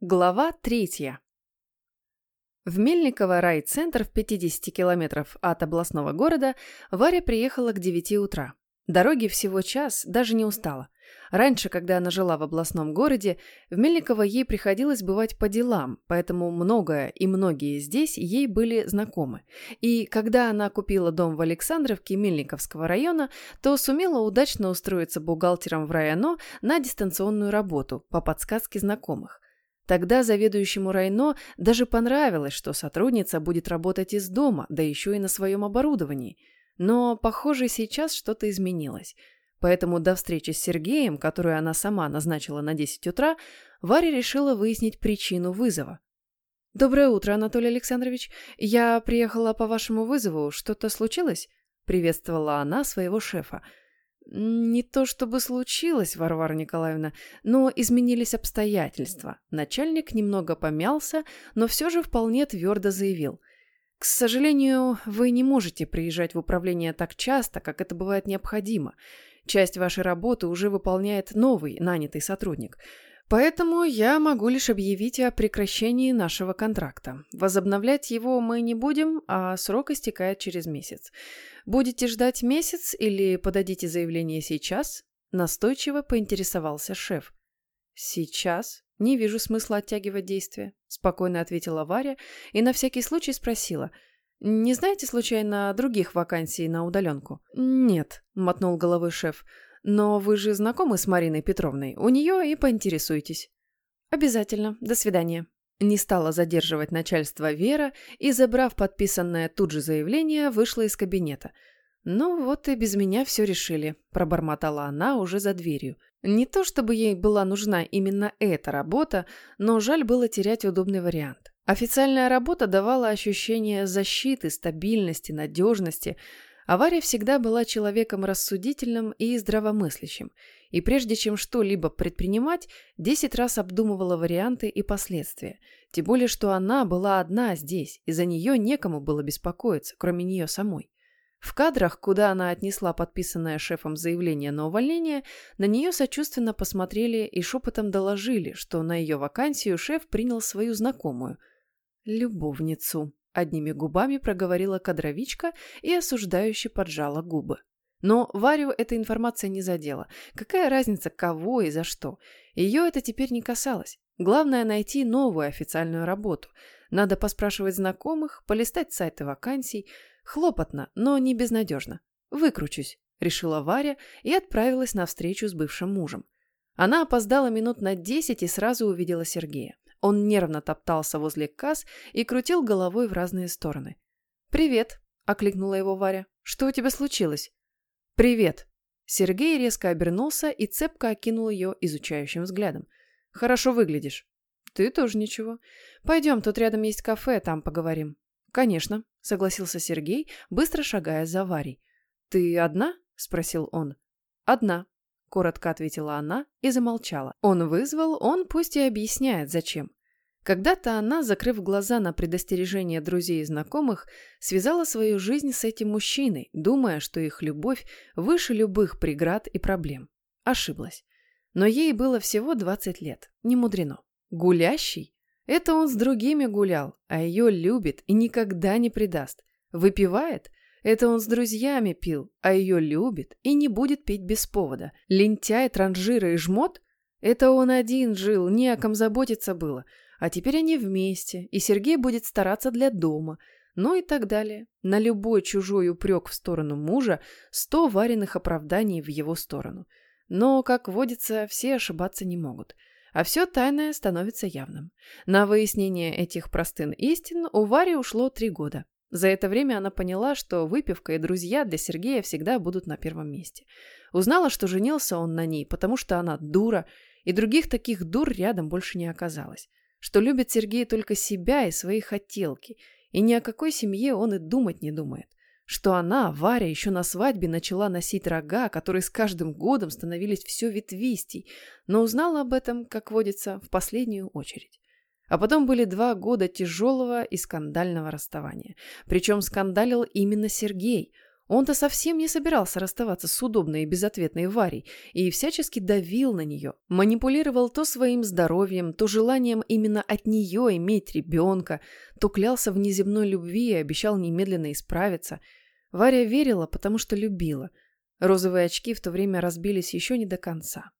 Глава третья. В Мельниково райцентр в 50 километров от областного города Варя приехала к 9 утра. Дороги всего час, даже не устала. Раньше, когда она жила в областном городе, в Мельниково ей приходилось бывать по делам, поэтому многое и многие здесь ей были знакомы. И когда она купила дом в Александровке Мельниковского района, то сумела удачно устроиться бухгалтером в районо на дистанционную работу по подсказке знакомых. Тогда заведующему Райно даже понравилось, что сотрудница будет работать из дома, да еще и на своем оборудовании. Но, похоже, сейчас что-то изменилось. Поэтому до встречи с Сергеем, которую она сама назначила на 10 утра, Варя решила выяснить причину вызова. «Доброе утро, Анатолий Александрович. Я приехала по вашему вызову. Что-то случилось?» – приветствовала она своего шефа – не то чтобы случилось, Варвара Николаевна, но изменились обстоятельства. Начальник немного помялся, но все же вполне твердо заявил. К сожалению, вы не можете приезжать в управление так часто, как это бывает необходимо. Часть вашей работы уже выполняет новый нанятый сотрудник – Поэтому я могу лишь объявить о прекращении нашего контракта. Возобновлять его мы не будем, а срок истекает через месяц. Будете ждать месяц или подадите заявление сейчас? Настойчиво поинтересовался шеф. Сейчас? Не вижу смысла оттягивать действия, спокойно ответила Варя и на всякий случай спросила. Не знаете случайно других вакансий на удаленку? Нет, мотнул головой шеф. Но вы же знакомы с Мариной Петровной. У нее и поинтересуйтесь. Обязательно. До свидания. Не стала задерживать начальство Вера и, забрав подписанное тут же заявление, вышла из кабинета. «Ну вот и без меня все решили», – пробормотала она уже за дверью. Не то чтобы ей была нужна именно эта работа, но жаль было терять удобный вариант. Официальная работа давала ощущение защиты, стабильности, надежности – Авария всегда была человеком рассудительным и здравомыслящим, и прежде чем что-либо предпринимать, десять раз обдумывала варианты и последствия. Тем более, что она была одна здесь, и за нее некому было беспокоиться, кроме нее самой. В кадрах, куда она отнесла подписанное шефом заявление на увольнение, на нее сочувственно посмотрели и шепотом доложили, что на ее вакансию шеф принял свою знакомую – любовницу. Одними губами проговорила кадровичка и осуждающе поджала губы. Но Варю эта информация не задела. Какая разница, кого и за что? Ее это теперь не касалось. Главное найти новую официальную работу. Надо поспрашивать знакомых, полистать сайты вакансий. Хлопотно, но не безнадежно. Выкручусь, решила Варя и отправилась на встречу с бывшим мужем. Она опоздала минут на десять и сразу увидела Сергея. Он нервно топтался возле касс и крутил головой в разные стороны. «Привет!» – окликнула его Варя. «Что у тебя случилось?» «Привет!» Сергей резко обернулся и цепко окинул ее изучающим взглядом. «Хорошо выглядишь». «Ты тоже ничего. Пойдем, тут рядом есть кафе, там поговорим». «Конечно», — согласился Сергей, быстро шагая за Варей. «Ты одна?» — спросил он. «Одна», — коротко ответила она и замолчала. Он вызвал, он пусть и объясняет, зачем. Когда-то она, закрыв глаза на предостережение друзей и знакомых, связала свою жизнь с этим мужчиной, думая, что их любовь выше любых преград и проблем. Ошиблась. Но ей было всего 20 лет. Не мудрено. Гулящий? Это он с другими гулял, а ее любит и никогда не предаст. Выпивает? Это он с друзьями пил, а ее любит и не будет пить без повода. Лентяй, транжира и жмот? Это он один жил, не о ком заботиться было. А теперь они вместе, и Сергей будет стараться для дома. Ну и так далее. На любой чужой упрек в сторону мужа сто вареных оправданий в его сторону. Но, как водится, все ошибаться не могут. А все тайное становится явным. На выяснение этих простых истин у Вари ушло три года. За это время она поняла, что выпивка и друзья для Сергея всегда будут на первом месте. Узнала, что женился он на ней, потому что она дура, и других таких дур рядом больше не оказалось. Что любит Сергей только себя и свои хотелки, и ни о какой семье он и думать не думает. Что она, Варя, еще на свадьбе начала носить рога, которые с каждым годом становились все ветвистей, но узнала об этом, как водится, в последнюю очередь. А потом были два года тяжелого и скандального расставания. Причем скандалил именно Сергей. Он-то совсем не собирался расставаться с удобной и безответной Варей и всячески давил на нее, манипулировал то своим здоровьем, то желанием именно от нее иметь ребенка, то клялся в неземной любви и обещал немедленно исправиться. Варя верила, потому что любила. Розовые очки в то время разбились еще не до конца.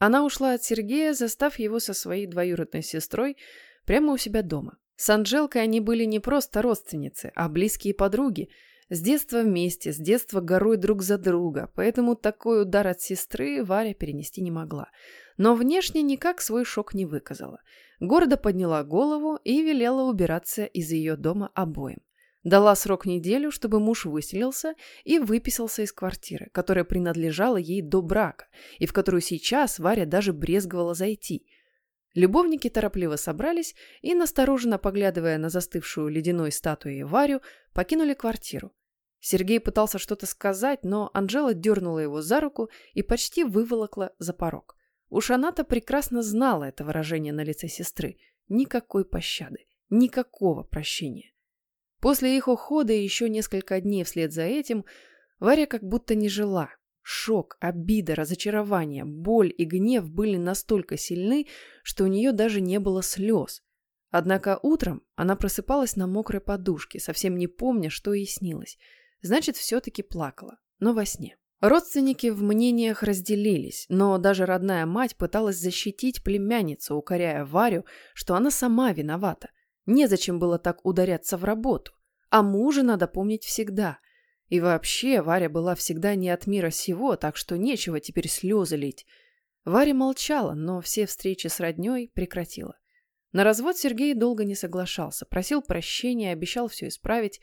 Она ушла от Сергея, застав его со своей двоюродной сестрой прямо у себя дома. С Анжелкой они были не просто родственницы, а близкие подруги – с детства вместе, с детства горой друг за друга, поэтому такой удар от сестры Варя перенести не могла. Но внешне никак свой шок не выказала. Гордо подняла голову и велела убираться из ее дома обоим. Дала срок неделю, чтобы муж выселился и выписался из квартиры, которая принадлежала ей до брака, и в которую сейчас Варя даже брезговала зайти. Любовники торопливо собрались и, настороженно поглядывая на застывшую ледяной статуей Варю, покинули квартиру. Сергей пытался что-то сказать, но Анжела дернула его за руку и почти выволокла за порог. Уж она-то прекрасно знала это выражение на лице сестры. Никакой пощады, никакого прощения. После их ухода и еще несколько дней вслед за этим Варя как будто не жила. Шок, обида, разочарование, боль и гнев были настолько сильны, что у нее даже не было слез. Однако утром она просыпалась на мокрой подушке, совсем не помня, что ей снилось – Значит, все-таки плакала, но во сне. Родственники в мнениях разделились, но даже родная мать пыталась защитить племянницу, укоряя Варю, что она сама виновата. Незачем было так ударяться в работу. А мужа надо помнить всегда. И вообще, Варя была всегда не от мира сего, так что нечего теперь слезы лить. Варя молчала, но все встречи с родней прекратила. На развод Сергей долго не соглашался, просил прощения, обещал все исправить,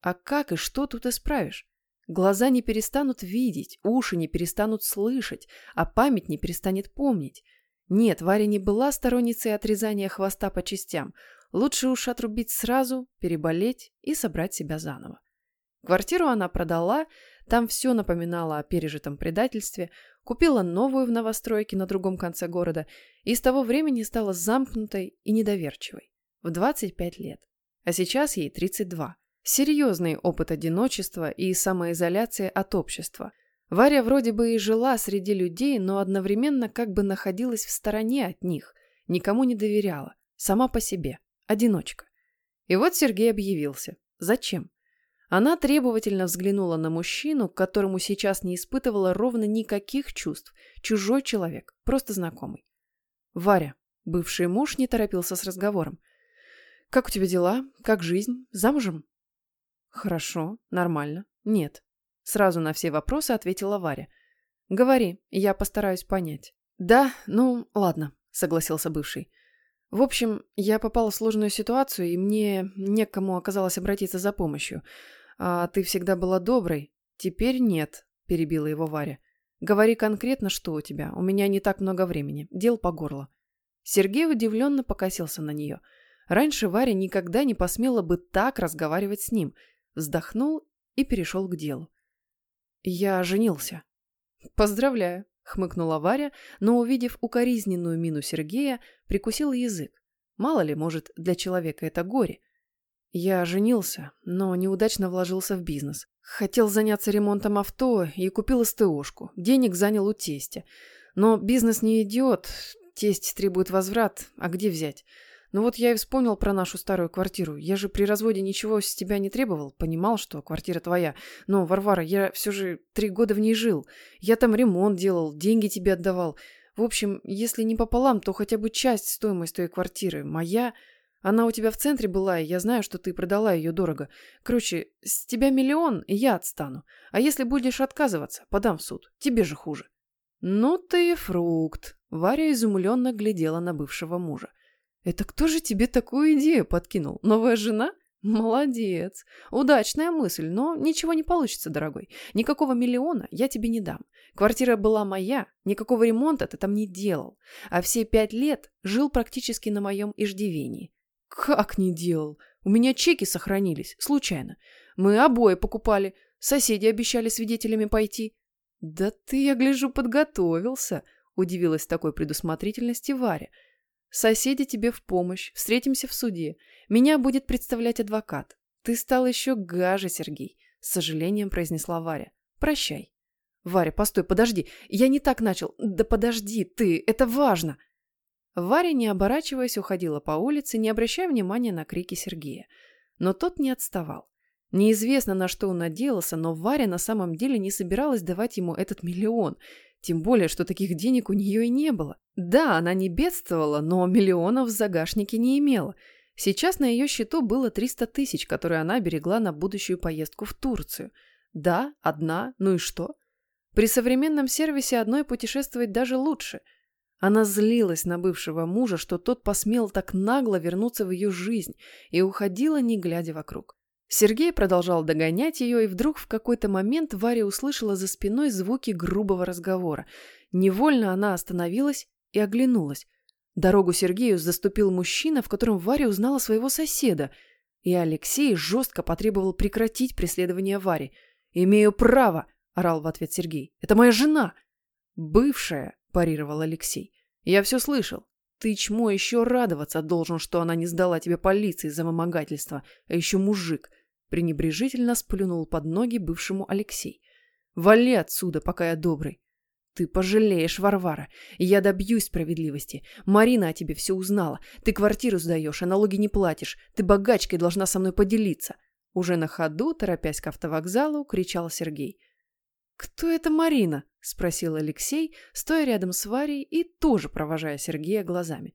а как и что тут исправишь? Глаза не перестанут видеть, уши не перестанут слышать, а память не перестанет помнить. Нет, Варя не была сторонницей отрезания хвоста по частям. Лучше уж отрубить сразу, переболеть и собрать себя заново. Квартиру она продала, там все напоминало о пережитом предательстве, купила новую в новостройке на другом конце города и с того времени стала замкнутой и недоверчивой. В 25 лет. А сейчас ей 32. Серьезный опыт одиночества и самоизоляции от общества. Варя вроде бы и жила среди людей, но одновременно как бы находилась в стороне от них, никому не доверяла, сама по себе, одиночка. И вот Сергей объявился. Зачем? Она требовательно взглянула на мужчину, к которому сейчас не испытывала ровно никаких чувств. Чужой человек, просто знакомый. Варя, бывший муж, не торопился с разговором. «Как у тебя дела? Как жизнь? Замужем?» Хорошо, нормально. Нет. Сразу на все вопросы ответила Варя. Говори, я постараюсь понять. Да, ну, ладно, согласился бывший. В общем, я попала в сложную ситуацию, и мне некому оказалось обратиться за помощью. А ты всегда была доброй. Теперь нет, перебила его Варя. Говори конкретно, что у тебя. У меня не так много времени. Дел по горло. Сергей удивленно покосился на нее. Раньше Варя никогда не посмела бы так разговаривать с ним – вздохнул и перешел к делу. «Я женился». «Поздравляю», — хмыкнула Варя, но, увидев укоризненную мину Сергея, прикусила язык. Мало ли, может, для человека это горе. Я женился, но неудачно вложился в бизнес. Хотел заняться ремонтом авто и купил СТОшку. Денег занял у тестя. Но бизнес не идет, тесть требует возврат, а где взять? Ну вот я и вспомнил про нашу старую квартиру. Я же при разводе ничего с тебя не требовал, понимал, что квартира твоя. Но, Варвара, я все же три года в ней жил. Я там ремонт делал, деньги тебе отдавал. В общем, если не пополам, то хотя бы часть стоимости той квартиры. Моя... Она у тебя в центре была, и я знаю, что ты продала ее дорого. Короче, с тебя миллион, и я отстану. А если будешь отказываться, подам в суд. Тебе же хуже. Ну ты фрукт. Варя изумленно глядела на бывшего мужа. «Это кто же тебе такую идею подкинул? Новая жена?» «Молодец. Удачная мысль, но ничего не получится, дорогой. Никакого миллиона я тебе не дам. Квартира была моя, никакого ремонта ты там не делал. А все пять лет жил практически на моем иждивении». «Как не делал? У меня чеки сохранились, случайно. Мы обои покупали, соседи обещали свидетелями пойти». «Да ты, я гляжу, подготовился», – удивилась такой предусмотрительности Варя – Соседи тебе в помощь. Встретимся в суде. Меня будет представлять адвокат. Ты стал еще гаже, Сергей. с сожалением произнесла Варя. Прощай. Варя, постой, подожди. Я не так начал. Да подожди ты, это важно. Варя, не оборачиваясь, уходила по улице, не обращая внимания на крики Сергея. Но тот не отставал. Неизвестно, на что он надеялся, но Варя на самом деле не собиралась давать ему этот миллион. Тем более, что таких денег у нее и не было. Да, она не бедствовала, но миллионов в загашнике не имела. Сейчас на ее счету было 300 тысяч, которые она берегла на будущую поездку в Турцию. Да, одна, ну и что? При современном сервисе одной путешествовать даже лучше – она злилась на бывшего мужа, что тот посмел так нагло вернуться в ее жизнь и уходила, не глядя вокруг. Сергей продолжал догонять ее, и вдруг в какой-то момент Варя услышала за спиной звуки грубого разговора. Невольно она остановилась и оглянулась. Дорогу Сергею заступил мужчина, в котором Варя узнала своего соседа, и Алексей жестко потребовал прекратить преследование Вари. «Имею право!» – орал в ответ Сергей. «Это моя жена!» «Бывшая!» – парировал Алексей. Я все слышал. Ты, чмо, еще радоваться должен, что она не сдала тебе полиции за вымогательство, а еще мужик. Пренебрежительно сплюнул под ноги бывшему Алексей. Вали отсюда, пока я добрый. Ты пожалеешь, Варвара. Я добьюсь справедливости. Марина о тебе все узнала. Ты квартиру сдаешь, а налоги не платишь. Ты богачкой должна со мной поделиться. Уже на ходу, торопясь к автовокзалу, кричал Сергей. «Кто это Марина?» – спросил Алексей, стоя рядом с Варей и тоже провожая Сергея глазами.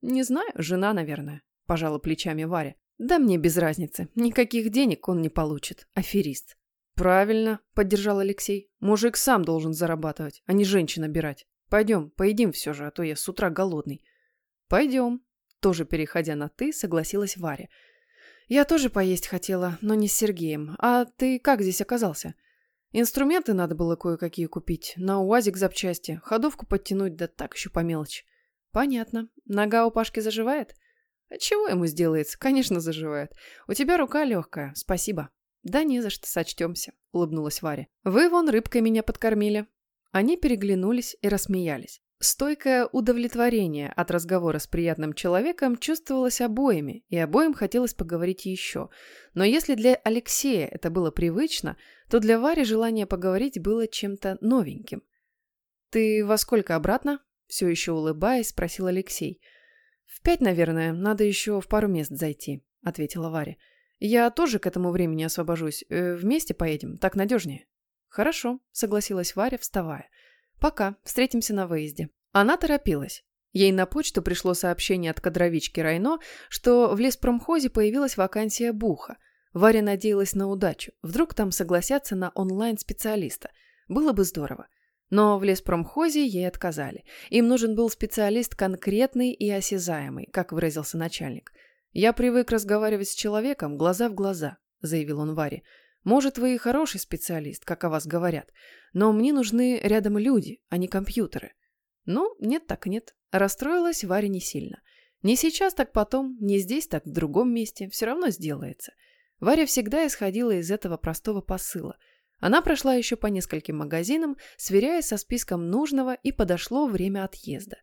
«Не знаю, жена, наверное», – пожала плечами Варя. «Да мне без разницы. Никаких денег он не получит. Аферист». «Правильно», – поддержал Алексей. «Мужик сам должен зарабатывать, а не женщин набирать. Пойдем, поедим все же, а то я с утра голодный». «Пойдем», – тоже переходя на «ты», согласилась Варя. «Я тоже поесть хотела, но не с Сергеем. А ты как здесь оказался?» Инструменты надо было кое-какие купить. На УАЗик запчасти. Ходовку подтянуть, да так еще по мелочи. Понятно. Нога у Пашки заживает? А чего ему сделается? Конечно, заживает. У тебя рука легкая. Спасибо. Да не за что, сочтемся, улыбнулась Варя. Вы вон рыбкой меня подкормили. Они переглянулись и рассмеялись. Стойкое удовлетворение от разговора с приятным человеком чувствовалось обоими, и обоим хотелось поговорить еще. Но если для Алексея это было привычно, то для Вари желание поговорить было чем-то новеньким. «Ты во сколько обратно?» – все еще улыбаясь, спросил Алексей. «В пять, наверное, надо еще в пару мест зайти», – ответила Варя. «Я тоже к этому времени освобожусь. Э, вместе поедем, так надежнее». «Хорошо», – согласилась Варя, вставая. «Пока, встретимся на выезде». Она торопилась. Ей на почту пришло сообщение от кадровички Райно, что в леспромхозе появилась вакансия Буха. Варя надеялась на удачу. Вдруг там согласятся на онлайн-специалиста. Было бы здорово. Но в леспромхозе ей отказали. Им нужен был специалист конкретный и осязаемый, как выразился начальник. «Я привык разговаривать с человеком глаза в глаза», – заявил он Варе. Может, вы и хороший специалист, как о вас говорят, но мне нужны рядом люди, а не компьютеры. Ну, нет так нет. Расстроилась Варя не сильно. Не сейчас, так потом, не здесь, так в другом месте. Все равно сделается. Варя всегда исходила из этого простого посыла. Она прошла еще по нескольким магазинам, сверяясь со списком нужного, и подошло время отъезда.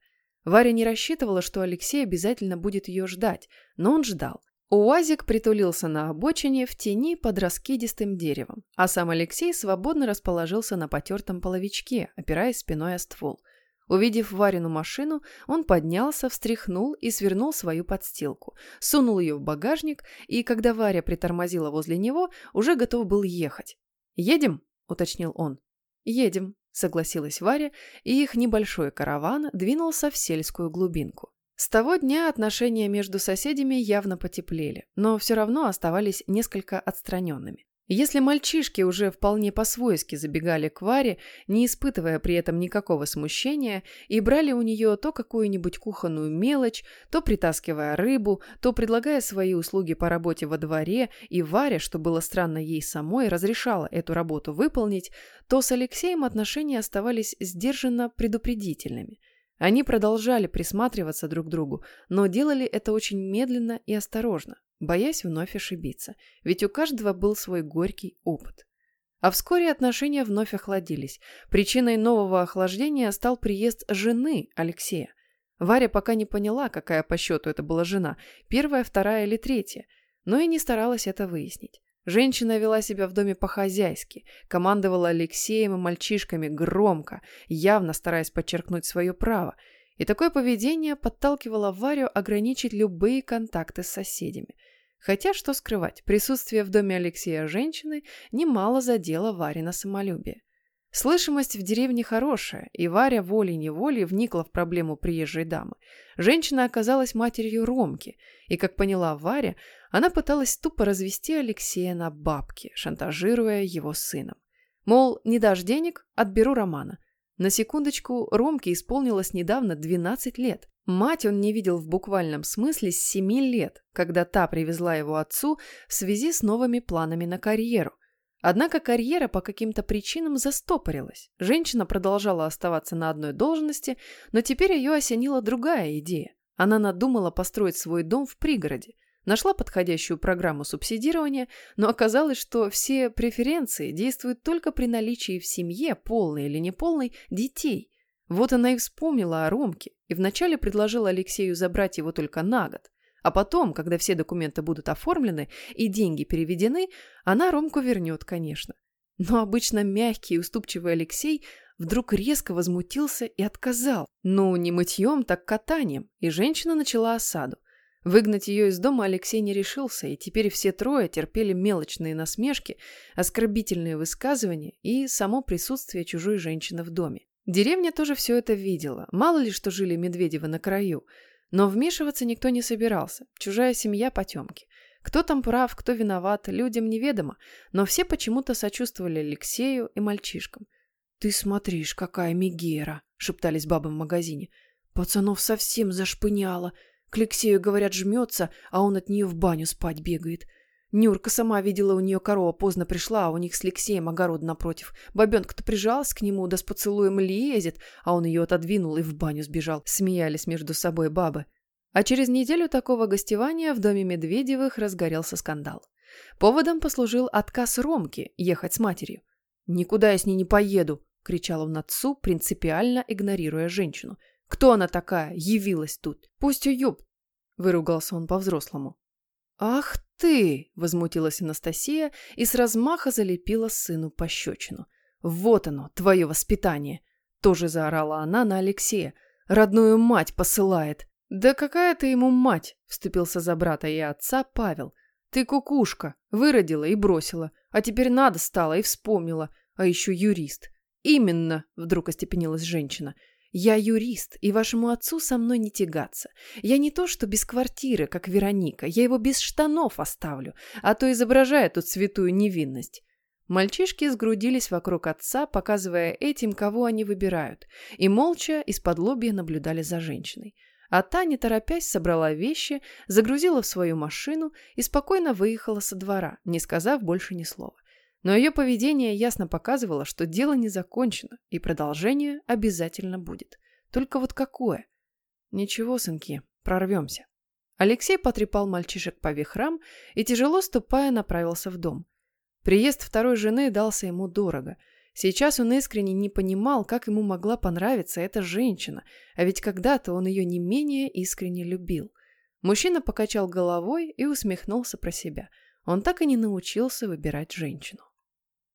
Варя не рассчитывала, что Алексей обязательно будет ее ждать, но он ждал. Уазик притулился на обочине в тени под раскидистым деревом, а сам Алексей свободно расположился на потертом половичке, опираясь спиной о ствол. Увидев Варину машину, он поднялся, встряхнул и свернул свою подстилку, сунул ее в багажник и, когда Варя притормозила возле него, уже готов был ехать. «Едем?» – уточнил он. «Едем», – согласилась Варя, и их небольшой караван двинулся в сельскую глубинку. С того дня отношения между соседями явно потеплели, но все равно оставались несколько отстраненными. Если мальчишки уже вполне по-свойски забегали к Варе, не испытывая при этом никакого смущения, и брали у нее то какую-нибудь кухонную мелочь, то притаскивая рыбу, то предлагая свои услуги по работе во дворе, и Варя, что было странно ей самой, разрешала эту работу выполнить, то с Алексеем отношения оставались сдержанно предупредительными – они продолжали присматриваться друг к другу, но делали это очень медленно и осторожно, боясь вновь ошибиться, ведь у каждого был свой горький опыт. А вскоре отношения вновь охладились. Причиной нового охлаждения стал приезд жены Алексея. Варя пока не поняла, какая по счету это была жена, первая, вторая или третья, но и не старалась это выяснить. Женщина вела себя в доме по-хозяйски, командовала Алексеем и мальчишками громко, явно стараясь подчеркнуть свое право. И такое поведение подталкивало Варю ограничить любые контакты с соседями. Хотя, что скрывать, присутствие в доме Алексея женщины немало задело Варина самолюбие. Слышимость в деревне хорошая, и Варя волей-неволей вникла в проблему приезжей дамы. Женщина оказалась матерью Ромки, и, как поняла Варя, она пыталась тупо развести Алексея на бабки, шантажируя его сыном. Мол, не дашь денег – отберу Романа. На секундочку, Ромке исполнилось недавно 12 лет. Мать он не видел в буквальном смысле с 7 лет, когда та привезла его отцу в связи с новыми планами на карьеру. Однако карьера по каким-то причинам застопорилась. Женщина продолжала оставаться на одной должности, но теперь ее осенила другая идея. Она надумала построить свой дом в пригороде. Нашла подходящую программу субсидирования, но оказалось, что все преференции действуют только при наличии в семье, полной или неполной, детей. Вот она и вспомнила о Ромке и вначале предложила Алексею забрать его только на год. А потом, когда все документы будут оформлены и деньги переведены, она Ромку вернет, конечно. Но обычно мягкий и уступчивый Алексей вдруг резко возмутился и отказал. Ну, не мытьем, так катанием, и женщина начала осаду. Выгнать ее из дома Алексей не решился, и теперь все трое терпели мелочные насмешки, оскорбительные высказывания и само присутствие чужой женщины в доме. Деревня тоже все это видела. Мало ли, что жили Медведевы на краю – но вмешиваться никто не собирался. Чужая семья потемки. Кто там прав, кто виноват, людям неведомо, но все почему-то сочувствовали Алексею и мальчишкам. «Ты смотришь, какая мигера!» — шептались бабы в магазине. «Пацанов совсем зашпыняло. К Алексею, говорят, жмется, а он от нее в баню спать бегает. Нюрка сама видела, у нее корова поздно пришла, а у них с Алексеем огород напротив. Бабенка-то прижалась к нему, да с поцелуем лезет, а он ее отодвинул и в баню сбежал. Смеялись между собой бабы. А через неделю такого гостевания в доме Медведевых разгорелся скандал. Поводом послужил отказ Ромки ехать с матерью. «Никуда я с ней не поеду!» — кричал он отцу, принципиально игнорируя женщину. «Кто она такая? Явилась тут! Пусть уеб!» — выругался он по-взрослому. «Ах ты!» – возмутилась Анастасия и с размаха залепила сыну пощечину. «Вот оно, твое воспитание!» – тоже заорала она на Алексея. «Родную мать посылает!» «Да какая ты ему мать!» – вступился за брата и отца Павел. «Ты кукушка, выродила и бросила, а теперь надо стало и вспомнила, а еще юрист». «Именно!» – вдруг остепенилась женщина – я юрист, и вашему отцу со мной не тягаться. Я не то, что без квартиры, как Вероника, я его без штанов оставлю, а то изображая тут святую невинность. Мальчишки сгрудились вокруг отца, показывая этим, кого они выбирают, и молча из-под лобья наблюдали за женщиной. А та, не торопясь, собрала вещи, загрузила в свою машину и спокойно выехала со двора, не сказав больше ни слова. Но ее поведение ясно показывало, что дело не закончено, и продолжение обязательно будет. Только вот какое? Ничего, сынки, прорвемся. Алексей потрепал мальчишек по вихрам и, тяжело ступая, направился в дом. Приезд второй жены дался ему дорого. Сейчас он искренне не понимал, как ему могла понравиться эта женщина, а ведь когда-то он ее не менее искренне любил. Мужчина покачал головой и усмехнулся про себя. Он так и не научился выбирать женщину.